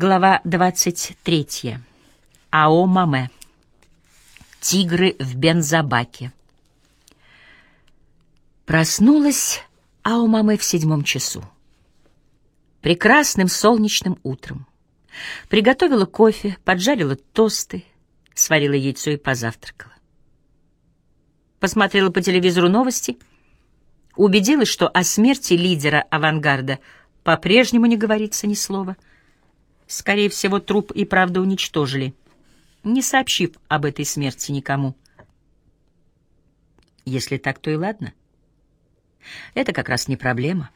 Глава 23. Ао Маме. Тигры в бензобаке. Проснулась Ао Маме в седьмом часу. Прекрасным солнечным утром. Приготовила кофе, поджарила тосты, сварила яйцо и позавтракала. Посмотрела по телевизору новости, убедилась, что о смерти лидера авангарда по-прежнему не говорится ни слова. Скорее всего, труп и правда уничтожили, не сообщив об этой смерти никому. Если так, то и ладно. Это как раз не проблема.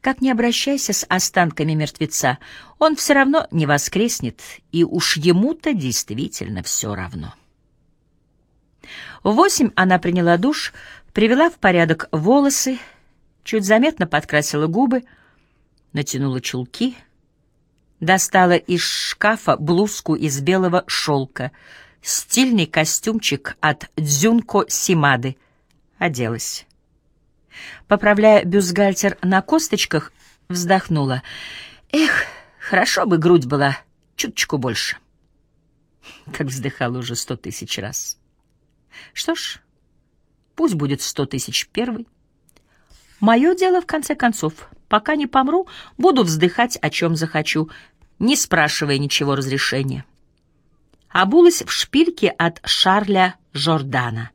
Как не обращайся с останками мертвеца, он все равно не воскреснет, и уж ему-то действительно все равно. В восемь она приняла душ, привела в порядок волосы, чуть заметно подкрасила губы, натянула чулки, достала из шкафа блузку из белого шелка, стильный костюмчик от Дзюнко Симады, оделась. Поправляя бюстгальтер на косточках, вздохнула. Эх, хорошо бы грудь была чуточку больше. Как вздыхала уже сто тысяч раз. Что ж, пусть будет сто тысяч первый. Мое дело, в конце концов. Пока не помру, буду вздыхать, о чем захочу, не спрашивая ничего разрешения. Обулась в шпильке от Шарля Жордана.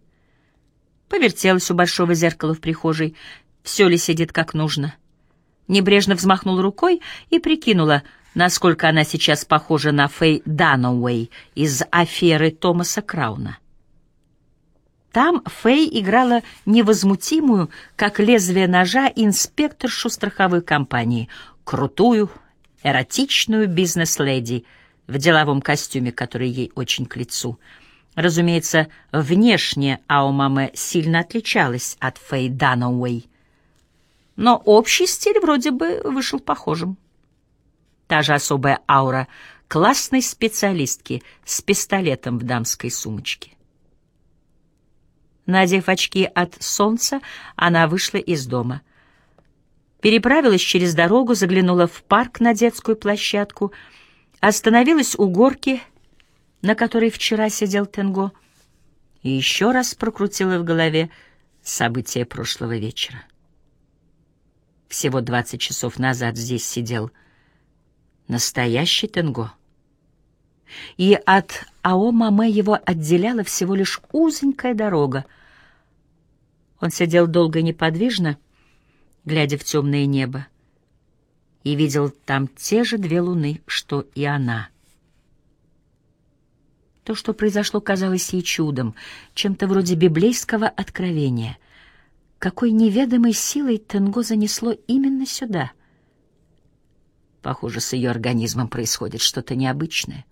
Повертелась у большого зеркала в прихожей, все ли сидит как нужно. Небрежно взмахнула рукой и прикинула, насколько она сейчас похожа на Фэй Данауэй из аферы Томаса Крауна. Там Фэй играла невозмутимую, как лезвие ножа, инспекторшу страховой компании, крутую, эротичную бизнес-леди в деловом костюме, который ей очень к лицу — Разумеется, внешне Аумаме сильно отличалась от Фэй Данауэй, но общий стиль вроде бы вышел похожим. Та же особая аура классной специалистки с пистолетом в дамской сумочке. Надев очки от солнца, она вышла из дома. Переправилась через дорогу, заглянула в парк на детскую площадку, остановилась у горки — на которой вчера сидел Тенго, и еще раз прокрутила в голове события прошлого вечера. Всего двадцать часов назад здесь сидел настоящий Тенго. И от Ао-Маме его отделяла всего лишь узенькая дорога. Он сидел долго и неподвижно, глядя в темное небо, и видел там те же две луны, что и она — то, что произошло, казалось ей чудом, чем-то вроде библейского откровения. Какой неведомой силой Тенго занесло именно сюда? Похоже, с ее организмом происходит что-то необычное.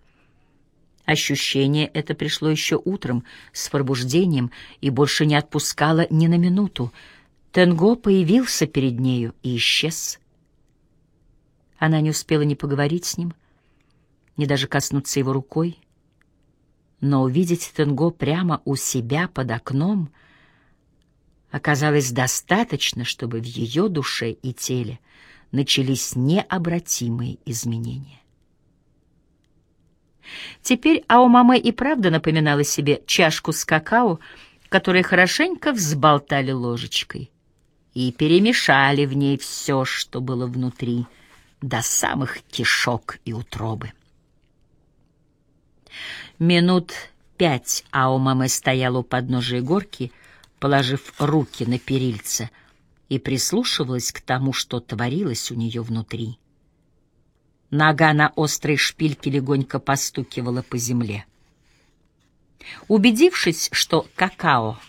Ощущение это пришло еще утром, с пробуждением, и больше не отпускало ни на минуту. Тенго появился перед нею и исчез. Она не успела ни поговорить с ним, ни даже коснуться его рукой но увидеть Тенго прямо у себя под окном оказалось достаточно, чтобы в ее душе и теле начались необратимые изменения. Теперь Аомаме и правда напоминала себе чашку с какао, которую хорошенько взболтали ложечкой и перемешали в ней все, что было внутри, до самых кишок и утробы. Минут пять Аумаме стояла у подножия горки, положив руки на перильце, и прислушивалась к тому, что творилось у нее внутри. Нога на острой шпильке легонько постукивала по земле. Убедившись, что какао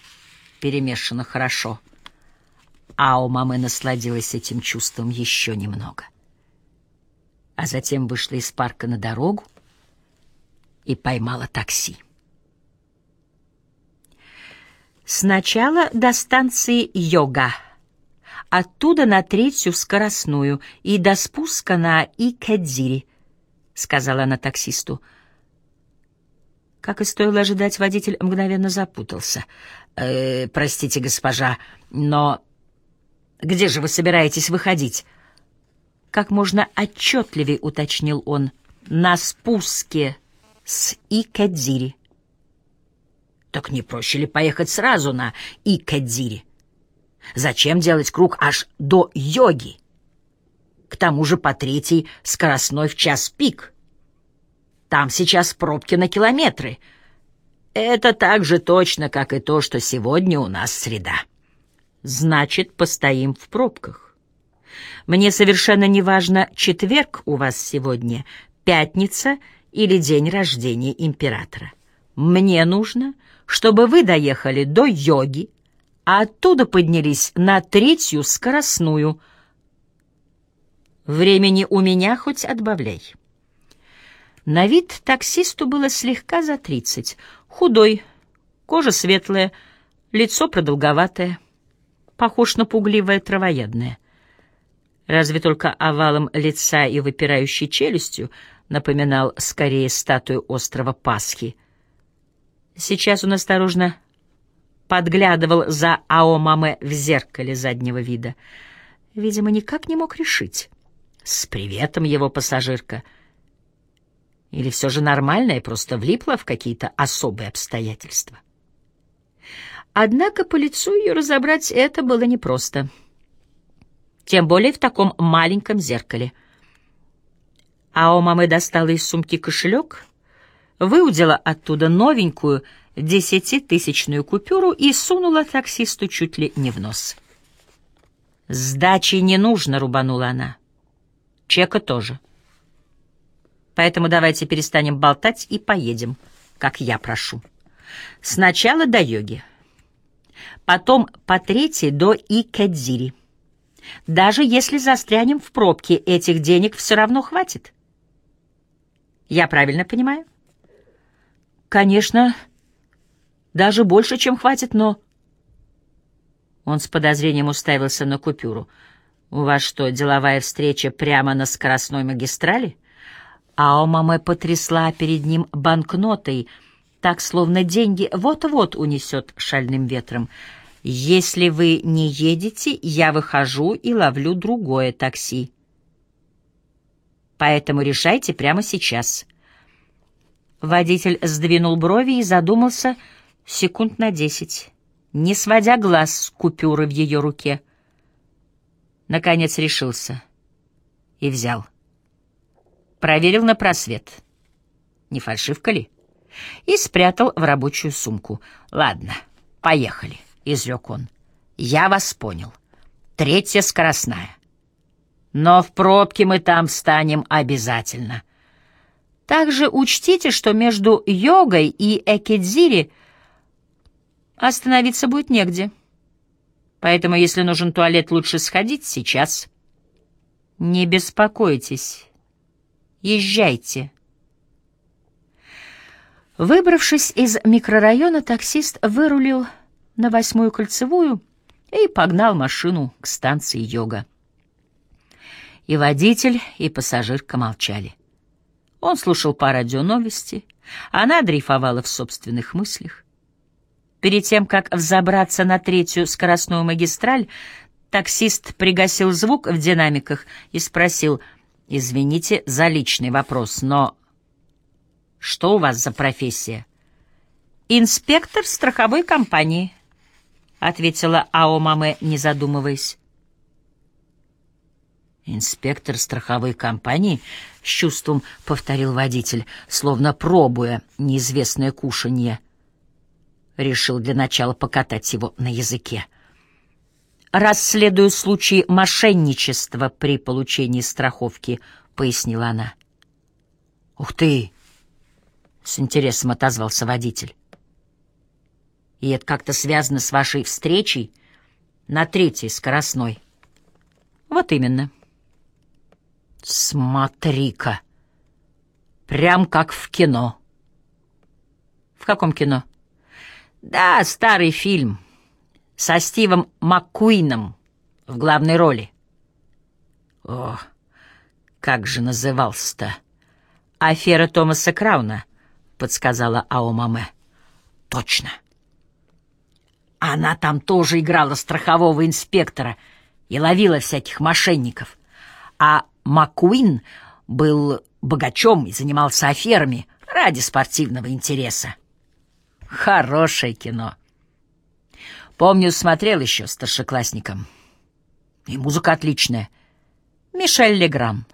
перемешано хорошо, Ао мамы насладилась этим чувством еще немного. А затем вышла из парка на дорогу, и поймала такси. Сначала до станции Йога, оттуда на третью скоростную и до спуска на Икэдзири, сказала она таксисту. Как и стоило ожидать, водитель мгновенно запутался. «Э, «Простите, госпожа, но где же вы собираетесь выходить?» как можно отчетливее уточнил он, на спуске с Икадзири. Так не проще ли поехать сразу на Икадзири? Зачем делать круг аж до йоги? К тому же по третьей скоростной в час пик. Там сейчас пробки на километры. Это так же точно, как и то, что сегодня у нас среда. Значит, постоим в пробках. Мне совершенно не важно, четверг у вас сегодня, пятница или день рождения императора. Мне нужно, чтобы вы доехали до йоги, а оттуда поднялись на третью скоростную — Времени у меня хоть отбавляй. На вид таксисту было слегка за тридцать. Худой, кожа светлая, лицо продолговатое, похож на пугливое травоядное. Разве только овалом лица и выпирающей челюстью напоминал скорее статую острова Пасхи. Сейчас он осторожно подглядывал за Аомаме в зеркале заднего вида. Видимо, никак не мог решить — с приветом его пассажирка. Или все же нормальная, просто влипла в какие-то особые обстоятельства. Однако по лицу ее разобрать это было непросто. Тем более в таком маленьком зеркале. А у мамы достала из сумки кошелек, выудила оттуда новенькую десятитысячную купюру и сунула таксисту чуть ли не в нос. «Сдачи не нужно», — рубанула она. Чека тоже. Поэтому давайте перестанем болтать и поедем, как я прошу. Сначала до йоги. Потом по третьей до Икэдзири. Даже если застрянем в пробке, этих денег все равно хватит. Я правильно понимаю? Конечно, даже больше, чем хватит, но... Он с подозрением уставился на купюру — «У вас что, деловая встреча прямо на скоростной магистрали?» Аомаме потрясла перед ним банкнотой, так, словно деньги вот-вот унесет шальным ветром. «Если вы не едете, я выхожу и ловлю другое такси. Поэтому решайте прямо сейчас». Водитель сдвинул брови и задумался секунд на десять, не сводя глаз с купюры в ее руке — Наконец решился. И взял. Проверил на просвет. Не фальшивка ли? И спрятал в рабочую сумку. «Ладно, поехали», — изрек он. «Я вас понял. Третья скоростная. Но в пробке мы там встанем обязательно. Также учтите, что между йогой и экидзири остановиться будет негде». Поэтому, если нужен туалет, лучше сходить сейчас. Не беспокойтесь. Езжайте. Выбравшись из микрорайона, таксист вырулил на восьмую кольцевую и погнал машину к станции Йога. И водитель, и пассажирка молчали. Он слушал по радио новости, она дрейфовала в собственных мыслях. Перед тем, как взобраться на третью скоростную магистраль, таксист пригасил звук в динамиках и спросил, «Извините за личный вопрос, но что у вас за профессия?» «Инспектор страховой компании», — ответила Ао Маме, не задумываясь. «Инспектор страховой компании?» — с чувством повторил водитель, словно пробуя неизвестное кушанье — решил для начала покатать его на языке. «Расследую случай мошенничества при получении страховки», — пояснила она. «Ух ты!» — с интересом отозвался водитель. «И это как-то связано с вашей встречей на третьей скоростной?» «Вот именно». «Смотри-ка! Прям как в кино». «В каком кино?» Да, старый фильм со Стивом Маккуином в главной роли. О, как же назывался-то? Афера Томаса Крауна, подсказала Аомаме. Точно. Она там тоже играла страхового инспектора и ловила всяких мошенников. А Маккуин был богачом и занимался аферами ради спортивного интереса. Хорошее кино. Помню, смотрел еще старшеклассником. И музыка отличная. Мишель Легран.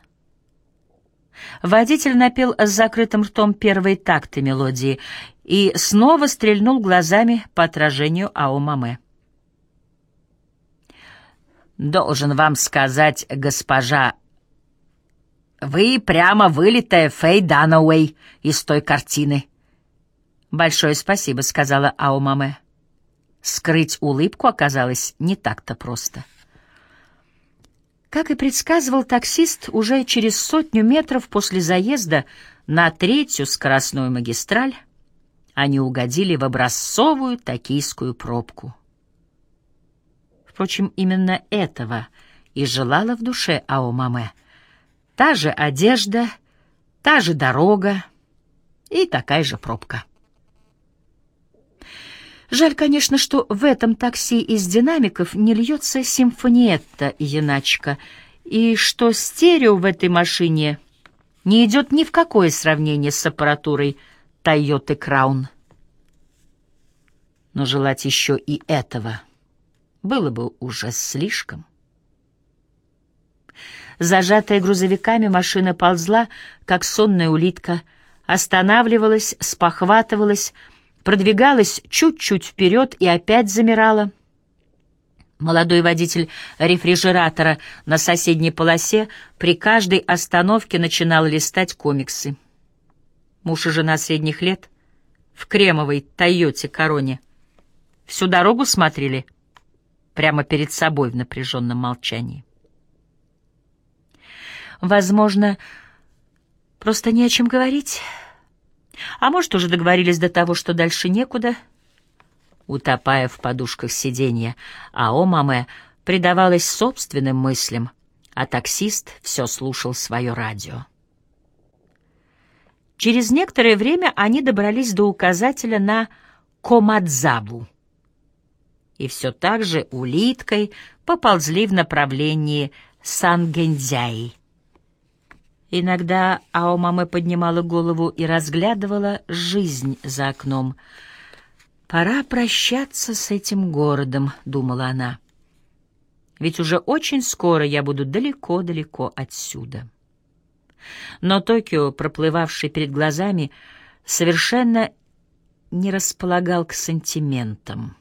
Водитель напел с закрытым ртом первые такты мелодии и снова стрельнул глазами по отражению Ао-Маме. «Должен вам сказать, госпожа, вы прямо вылитая Фэй Данауэй из той картины». «Большое спасибо», — сказала Ао-Маме. Скрыть улыбку оказалось не так-то просто. Как и предсказывал таксист, уже через сотню метров после заезда на третью скоростную магистраль они угодили в образцовую токийскую пробку. Впрочем, именно этого и желала в душе Аомаме. Та же одежда, та же дорога и такая же пробка. Жаль, конечно, что в этом такси из динамиков не льется симфониетта Яначка, и что стерео в этой машине не идет ни в какое сравнение с аппаратурой Toyota Crown. Но желать еще и этого было бы уже слишком. Зажатая грузовиками, машина ползла, как сонная улитка, останавливалась, спохватывалась, продвигалась чуть-чуть вперед и опять замирала. Молодой водитель рефрижератора на соседней полосе при каждой остановке начинал листать комиксы. Муж и жена средних лет в кремовой «Тойоте» Короне всю дорогу смотрели прямо перед собой в напряженном молчании. Возможно, просто не о чем говорить. А может, уже договорились до того, что дальше некуда? Утопая в подушках сиденья, Ао Маме предавалась собственным мыслям, а таксист все слушал свое радио. Через некоторое время они добрались до указателя на Комадзабу и все так же улиткой поползли в направлении Сангендзяи. Иногда Аомаме поднимала голову и разглядывала жизнь за окном. «Пора прощаться с этим городом», — думала она. «Ведь уже очень скоро я буду далеко-далеко отсюда». Но Токио, проплывавший перед глазами, совершенно не располагал к сантиментам.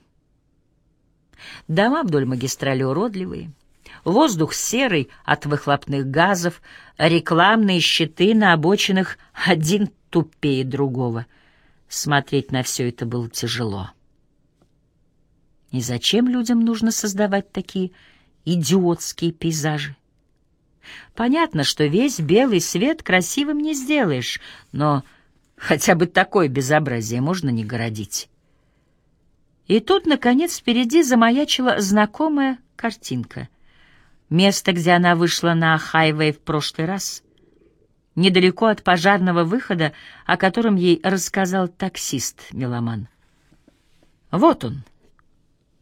Дома вдоль магистрали уродливые — Воздух серый от выхлопных газов, рекламные щиты на обочинах один тупее другого. Смотреть на все это было тяжело. И зачем людям нужно создавать такие идиотские пейзажи? Понятно, что весь белый свет красивым не сделаешь, но хотя бы такое безобразие можно не городить. И тут, наконец, впереди замаячила знакомая картинка — Место, где она вышла на хайвей в прошлый раз, недалеко от пожарного выхода, о котором ей рассказал таксист-меломан. Вот он,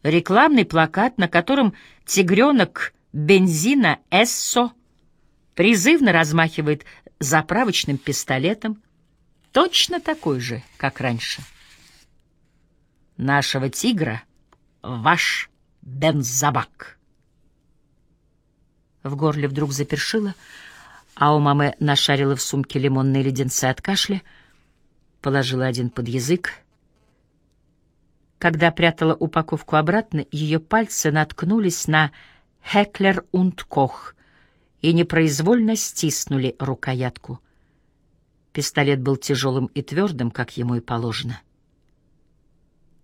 рекламный плакат, на котором тигренок бензина «Эссо» призывно размахивает заправочным пистолетом, точно такой же, как раньше. Нашего тигра — ваш бензобак. В горле вдруг запершило, а у мамы нашарила в сумке лимонные леденцы от кашля, положила один под язык. Когда прятала упаковку обратно, ее пальцы наткнулись на «Хеклер und Кох» и непроизвольно стиснули рукоятку. Пистолет был тяжелым и твердым, как ему и положено.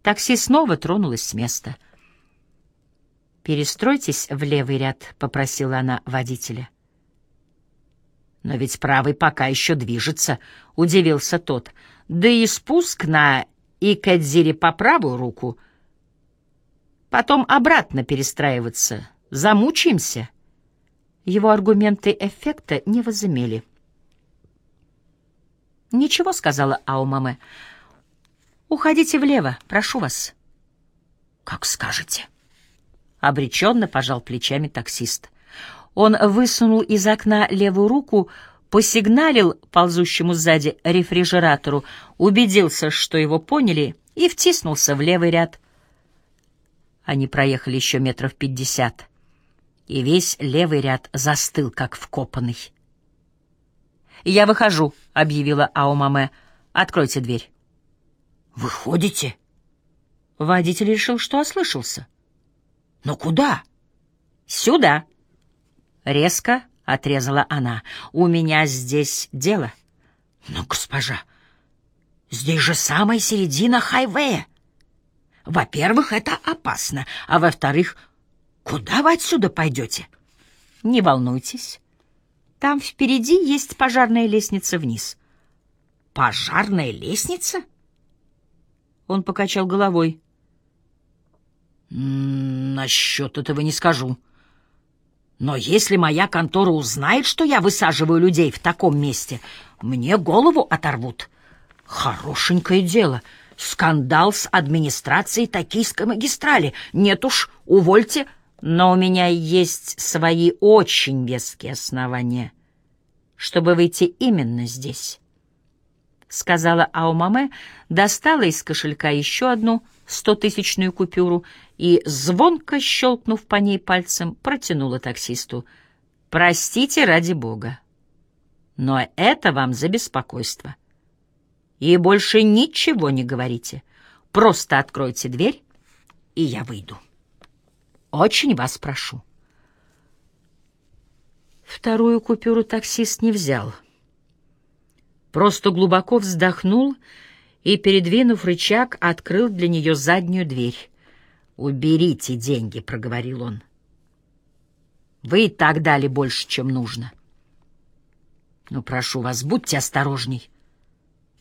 Такси снова тронулось с места — «Перестройтесь в левый ряд», — попросила она водителя. «Но ведь правый пока еще движется», — удивился тот. «Да и спуск на Икадзире по правую руку. Потом обратно перестраиваться. Замучаемся». Его аргументы эффекта не возымели. «Ничего», — сказала Аумаме. «Уходите влево, прошу вас». «Как скажете». Обреченно пожал плечами таксист. Он высунул из окна левую руку, посигналил ползущему сзади рефрижератору, убедился, что его поняли, и втиснулся в левый ряд. Они проехали еще метров пятьдесят, и весь левый ряд застыл, как вкопанный. «Я выхожу», — объявила Аумаме. «Откройте дверь». «Выходите?» Водитель решил, что ослышался. «Но куда?» «Сюда!» Резко отрезала она. «У меня здесь дело». «Но, госпожа, здесь же самая середина хайвея. Во-первых, это опасно, а во-вторых, куда вы отсюда пойдете?» «Не волнуйтесь. Там впереди есть пожарная лестница вниз». «Пожарная лестница?» Он покачал головой. «Насчет этого не скажу. Но если моя контора узнает, что я высаживаю людей в таком месте, мне голову оторвут. Хорошенькое дело. Скандал с администрацией Токийской магистрали. Нет уж, увольте. Но у меня есть свои очень веские основания, чтобы выйти именно здесь. — сказала Аумаме, достала из кошелька еще одну стотысячную купюру и, звонко щелкнув по ней пальцем, протянула таксисту. «Простите ради бога, но это вам за беспокойство. И больше ничего не говорите. Просто откройте дверь, и я выйду. Очень вас прошу». Вторую купюру таксист не взял. Просто глубоко вздохнул и, передвинув рычаг, открыл для нее заднюю дверь. «Уберите деньги», — проговорил он. «Вы и так дали больше, чем нужно». «Ну, прошу вас, будьте осторожней.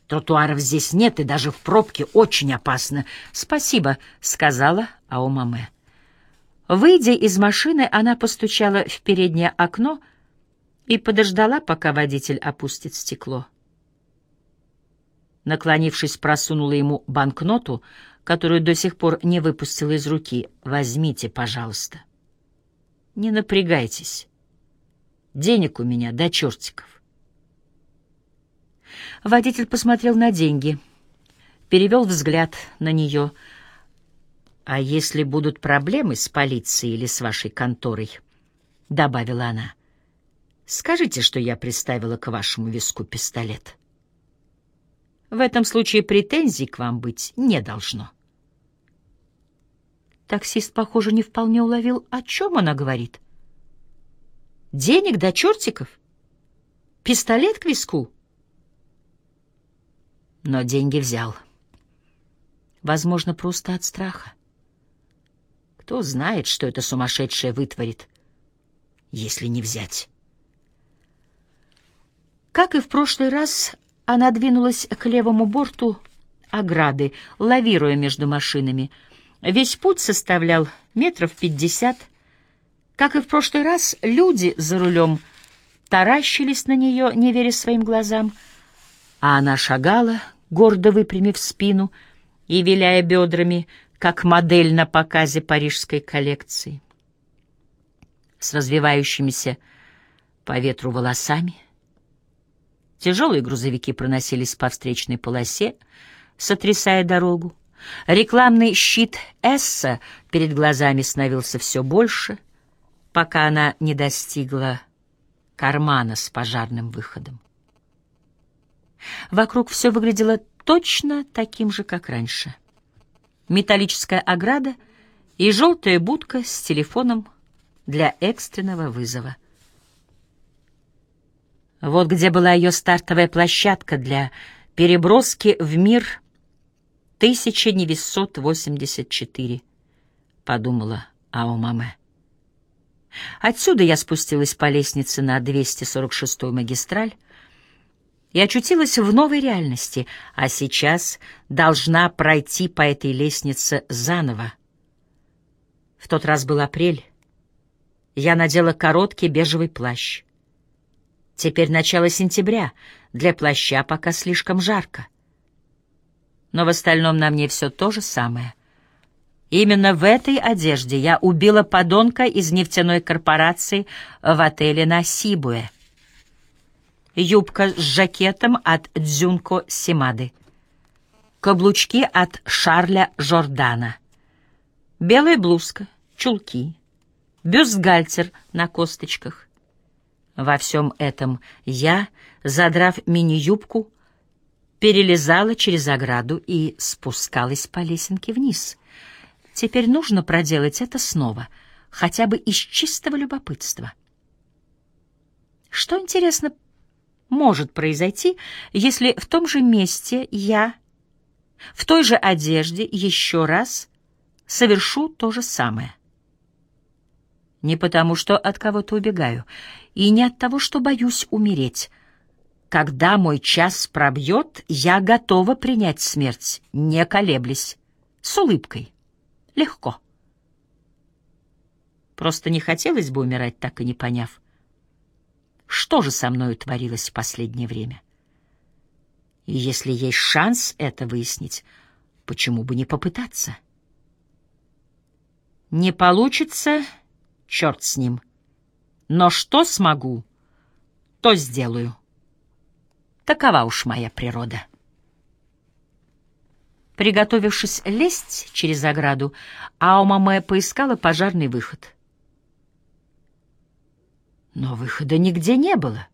Тротуаров здесь нет, и даже в пробке очень опасно». «Спасибо», — сказала Аумаме. Выйдя из машины, она постучала в переднее окно и подождала, пока водитель опустит стекло наклонившись, просунула ему банкноту, которую до сих пор не выпустила из руки. «Возьмите, пожалуйста. Не напрягайтесь. Денег у меня до чертиков». Водитель посмотрел на деньги, перевел взгляд на нее. «А если будут проблемы с полицией или с вашей конторой?» — добавила она. «Скажите, что я приставила к вашему виску пистолет». В этом случае претензий к вам быть не должно. Таксист, похоже, не вполне уловил, о чем она говорит. Денег до чертиков? Пистолет к виску? Но деньги взял. Возможно, просто от страха. Кто знает, что это сумасшедшее вытворит, если не взять. Как и в прошлый раз, она двинулась к левому борту ограды, лавируя между машинами. Весь путь составлял метров пятьдесят. Как и в прошлый раз, люди за рулем таращились на нее, не веря своим глазам, а она шагала, гордо выпрямив спину и виляя бедрами, как модель на показе парижской коллекции. С развивающимися по ветру волосами — Тяжелые грузовики проносились по встречной полосе, сотрясая дорогу. Рекламный щит Эсса перед глазами становился все больше, пока она не достигла кармана с пожарным выходом. Вокруг все выглядело точно таким же, как раньше. Металлическая ограда и желтая будка с телефоном для экстренного вызова. Вот где была ее стартовая площадка для переброски в мир 1984, подумала Аомаме. Отсюда я спустилась по лестнице на 246-ю магистраль и очутилась в новой реальности, а сейчас должна пройти по этой лестнице заново. В тот раз был апрель. Я надела короткий бежевый плащ. Теперь начало сентября, для плаща пока слишком жарко. Но в остальном на мне все то же самое. Именно в этой одежде я убила подонка из нефтяной корпорации в отеле на Сибуэ. Юбка с жакетом от Дзюнко Симады. Каблучки от Шарля Жордана. Белая блузка, чулки, бюстгальтер на косточках. Во всем этом я, задрав мини-юбку, перелезала через ограду и спускалась по лесенке вниз. Теперь нужно проделать это снова, хотя бы из чистого любопытства. Что, интересно, может произойти, если в том же месте я, в той же одежде, еще раз совершу то же самое? Не потому, что от кого-то убегаю, и не от того, что боюсь умереть. Когда мой час пробьет, я готова принять смерть, не колеблясь, с улыбкой. Легко. Просто не хотелось бы умирать, так и не поняв, что же со мною творилось в последнее время. И если есть шанс это выяснить, почему бы не попытаться? Не получится, черт с ним. Но что смогу, то сделаю. Такова уж моя природа. Приготовившись лезть через ограду, Аумаме поискала пожарный выход. Но выхода нигде не было.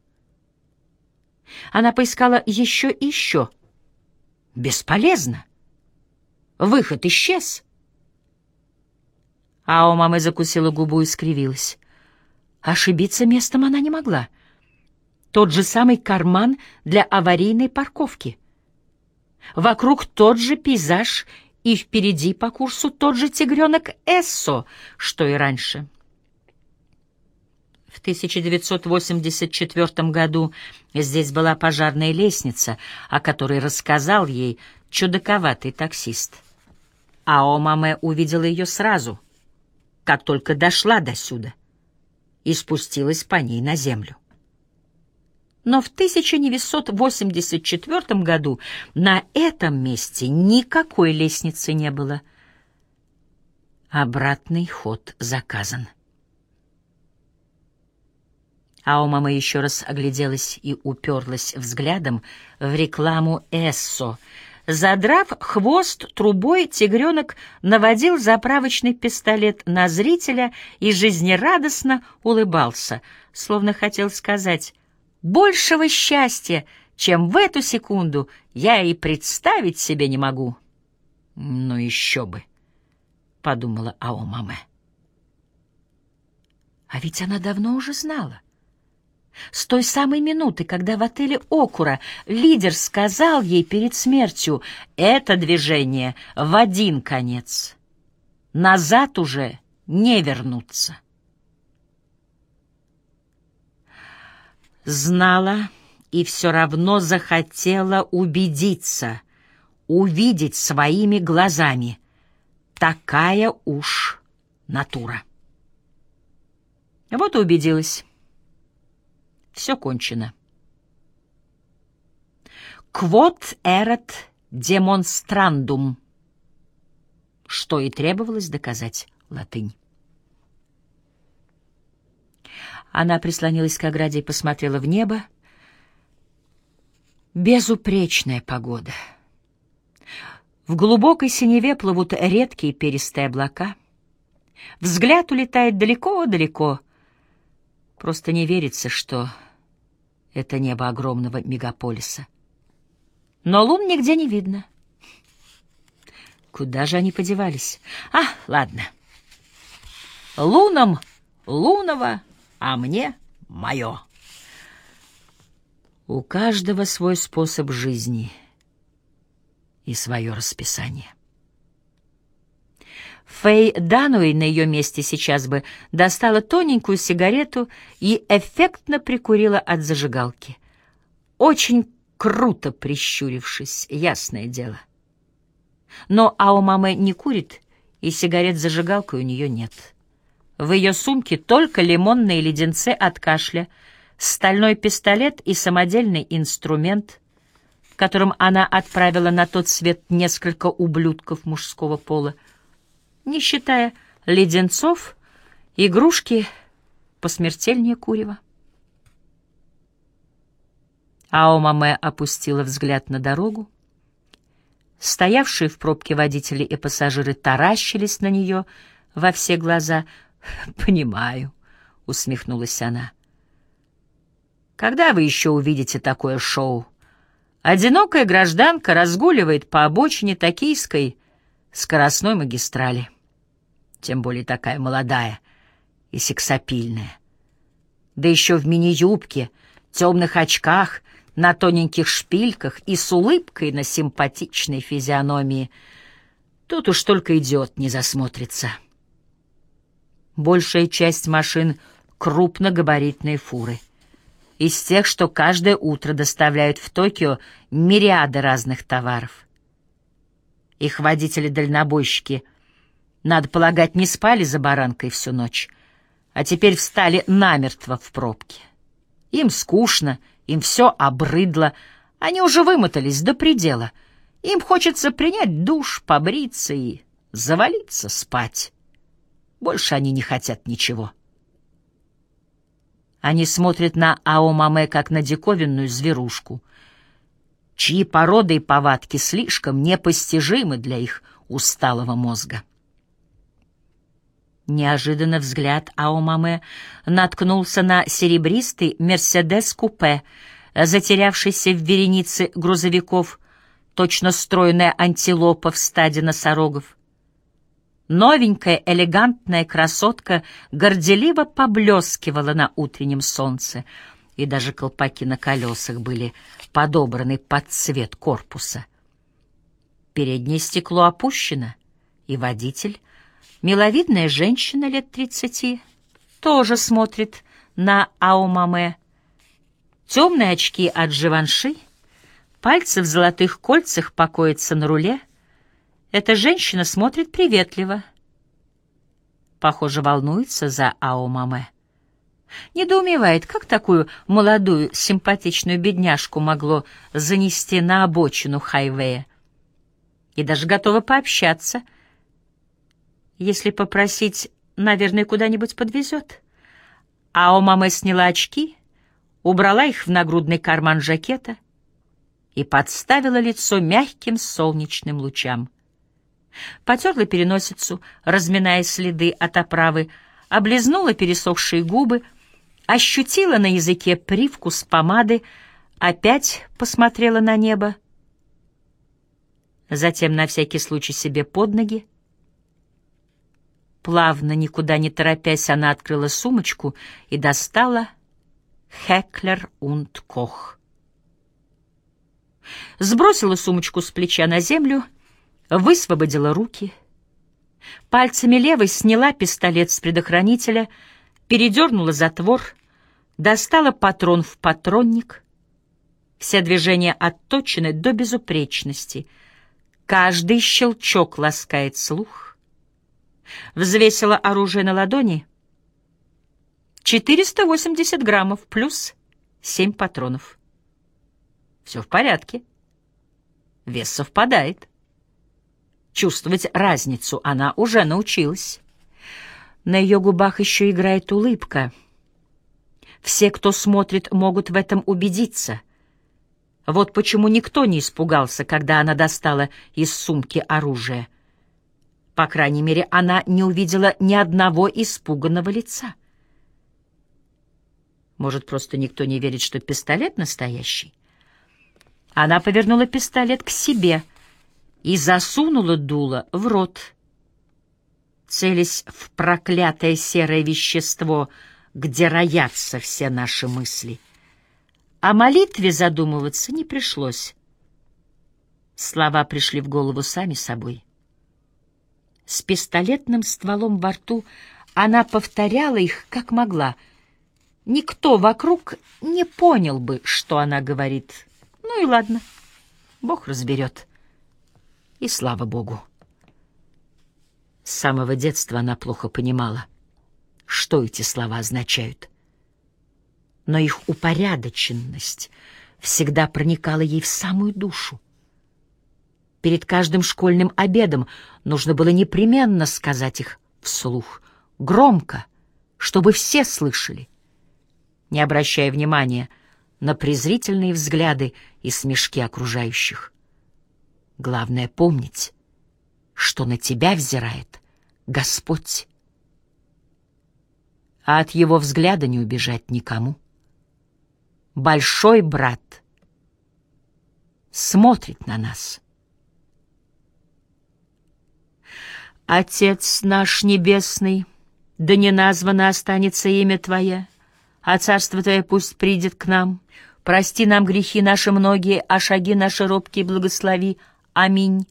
Она поискала еще и еще. Бесполезно. Выход исчез. Аумаме закусила губу и скривилась. Ошибиться местом она не могла. Тот же самый карман для аварийной парковки — Вокруг тот же пейзаж, и впереди по курсу тот же тигренок Эссо, что и раньше. В 1984 году здесь была пожарная лестница, о которой рассказал ей чудаковатый таксист. А Омаме увидела ее сразу, как только дошла до сюда, и спустилась по ней на землю но в 1984 году на этом месте никакой лестницы не было. Обратный ход заказан. А у мамы еще раз огляделась и уперлась взглядом в рекламу «Эссо». Задрав хвост трубой, тигренок наводил заправочный пистолет на зрителя и жизнерадостно улыбался, словно хотел сказать Большего счастья, чем в эту секунду, я и представить себе не могу. Ну еще бы, — подумала Аомаме. А ведь она давно уже знала. С той самой минуты, когда в отеле «Окура» лидер сказал ей перед смертью «это движение в один конец, назад уже не вернуться». Знала и все равно захотела убедиться, увидеть своими глазами. Такая уж натура. Вот и убедилась. Все кончено. Квот эрот демонстрандум, что и требовалось доказать латынь. Она прислонилась к ограде и посмотрела в небо. Безупречная погода. В глубокой синеве плывут редкие перистые облака. Взгляд улетает далеко-далеко. Просто не верится, что это небо огромного мегаполиса. Но лун нигде не видно. Куда же они подевались? А, ладно. Луном лунова а мне — мое. У каждого свой способ жизни и свое расписание. Фэй Дануэй на ее месте сейчас бы достала тоненькую сигарету и эффектно прикурила от зажигалки. Очень круто прищурившись, ясное дело. Но Ао не курит, и сигарет зажигалкой у нее нет. В ее сумке только лимонные леденцы от кашля, стальной пистолет и самодельный инструмент, которым она отправила на тот свет несколько ублюдков мужского пола. Не считая леденцов, игрушки посмертельнее курева. Аомаме опустила взгляд на дорогу. Стоявшие в пробке водители и пассажиры таращились на нее во все глаза. «Понимаю», — усмехнулась она. «Когда вы еще увидите такое шоу? Одинокая гражданка разгуливает по обочине токийской скоростной магистрали. Тем более такая молодая и сексапильная. Да еще в мини-юбке, темных очках на тоненьких шпильках и с улыбкой на симпатичной физиономии. Тут уж только идиот не засмотрится. Большая часть машин — крупногабаритные фуры. Из тех, что каждое утро доставляют в Токио мириады разных товаров. Их водители-дальнобойщики, надо полагать, не спали за баранкой всю ночь, а теперь встали намертво в пробке. Им скучно — им все обрыдло, они уже вымотались до предела. Им хочется принять душ, побриться и завалиться спать. Больше они не хотят ничего. Они смотрят на Аомаме как на диковинную зверушку, чьи породы и повадки слишком непостижимы для их усталого мозга. Неожиданно взгляд Аумаме наткнулся на серебристый «Мерседес-купе», затерявшийся в веренице грузовиков, точно стройная антилопа в стаде носорогов. Новенькая элегантная красотка горделиво поблескивала на утреннем солнце, и даже колпаки на колесах были подобраны под цвет корпуса. Переднее стекло опущено, и водитель Миловидная женщина лет тридцати тоже смотрит на Аумаме. Темные очки от Живанши, пальцы в золотых кольцах покоятся на руле. Эта женщина смотрит приветливо. Похоже, волнуется за Аумаме. Недоумевает, как такую молодую, симпатичную бедняжку могло занести на обочину хайвея. И даже готова пообщаться — если попросить, наверное, куда-нибудь подвезет. А у мамы сняла очки, убрала их в нагрудный карман жакета и подставила лицо мягким солнечным лучам. Потерла переносицу, разминая следы от оправы, облизнула пересохшие губы, ощутила на языке привкус помады, опять посмотрела на небо, затем на всякий случай себе под ноги, Плавно, никуда не торопясь, она открыла сумочку и достала «Хеклер und Кох». Сбросила сумочку с плеча на землю, высвободила руки. Пальцами левой сняла пистолет с предохранителя, передернула затвор, достала патрон в патронник. Все движения отточены до безупречности. Каждый щелчок ласкает слух взвесила оружие на ладони. 480 граммов плюс 7 патронов. Все в порядке. Вес совпадает. Чувствовать разницу она уже научилась. На ее губах еще играет улыбка. Все, кто смотрит, могут в этом убедиться. Вот почему никто не испугался, когда она достала из сумки оружие — по крайней мере, она не увидела ни одного испуганного лица. Может, просто никто не верит, что пистолет настоящий? Она повернула пистолет к себе и засунула дуло в рот, целясь в проклятое серое вещество, где роятся все наши мысли. О молитве задумываться не пришлось. Слова пришли в голову сами собой. С пистолетным стволом во рту она повторяла их, как могла. Никто вокруг не понял бы, что она говорит. Ну и ладно, Бог разберет. И слава Богу. С самого детства она плохо понимала, что эти слова означают. Но их упорядоченность всегда проникала ей в самую душу. Перед каждым школьным обедом нужно было непременно сказать их вслух, громко, чтобы все слышали, не обращая внимания на презрительные взгляды и смешки окружающих. Главное помнить, что на тебя взирает Господь. А от его взгляда не убежать никому. Большой брат смотрит на нас. Отец наш небесный, да не названо останется имя Твое, а царство Твое пусть придет к нам. Прости нам грехи наши многие, а шаги наши робкие благослови. Аминь.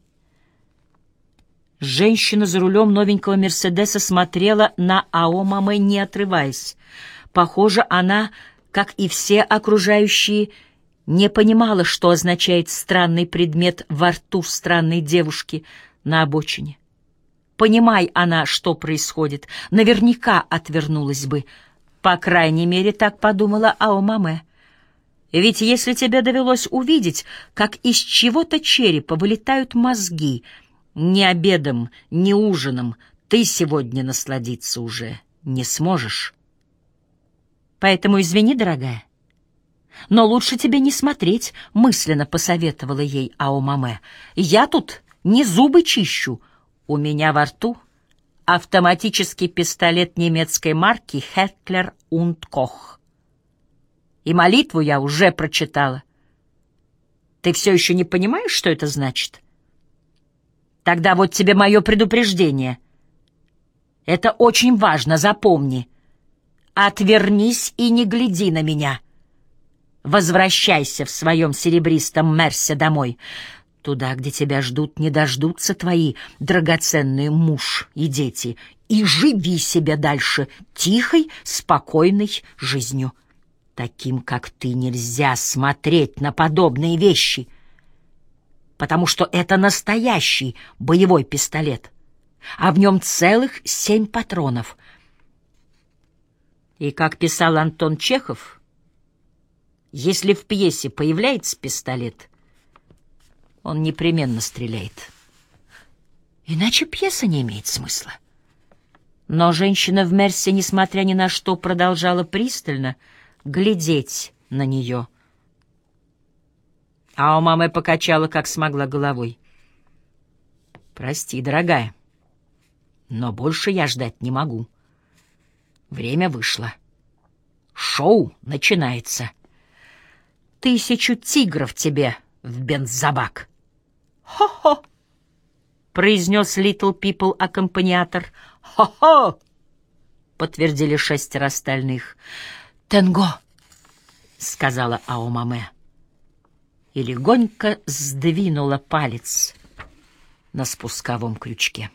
Женщина за рулем новенького «Мерседеса» смотрела на Аомаме, не отрываясь. Похоже, она, как и все окружающие, не понимала, что означает странный предмет во рту странной девушки на обочине. Понимай она, что происходит, наверняка отвернулась бы. По крайней мере, так подумала Аомаме. Ведь если тебе довелось увидеть, как из чего-то черепа вылетают мозги — ни обедом, ни ужином ты сегодня насладиться уже не сможешь. Поэтому извини, дорогая. Но лучше тебе не смотреть, мысленно посоветовала ей Аомаме. Я тут не зубы чищу, у меня во рту автоматический пистолет немецкой марки Хетлер und Koch. И молитву я уже прочитала. Ты все еще не понимаешь, что это значит? Тогда вот тебе мое предупреждение. Это очень важно, запомни. Отвернись и не гляди на меня. Возвращайся в своем серебристом Мерсе домой. Туда, где тебя ждут, не дождутся твои драгоценные муж и дети. И живи себе дальше тихой, спокойной жизнью. Таким, как ты, нельзя смотреть на подобные вещи — потому что это настоящий боевой пистолет, а в нем целых семь патронов. И, как писал Антон Чехов, если в пьесе появляется пистолет, он непременно стреляет. Иначе пьеса не имеет смысла. Но женщина в Мерсе, несмотря ни на что, продолжала пристально глядеть на нее — а у мамы покачала, как смогла, головой. «Прости, дорогая, но больше я ждать не могу. Время вышло. Шоу начинается. Тысячу тигров тебе в бензобак!» «Хо-хо!» — произнес Литл Пипл аккомпаниатор. «Хо-хо!» — подтвердили шестеро остальных. «Тенго!» — сказала Аомаме и легонько сдвинула палец на спусковом крючке.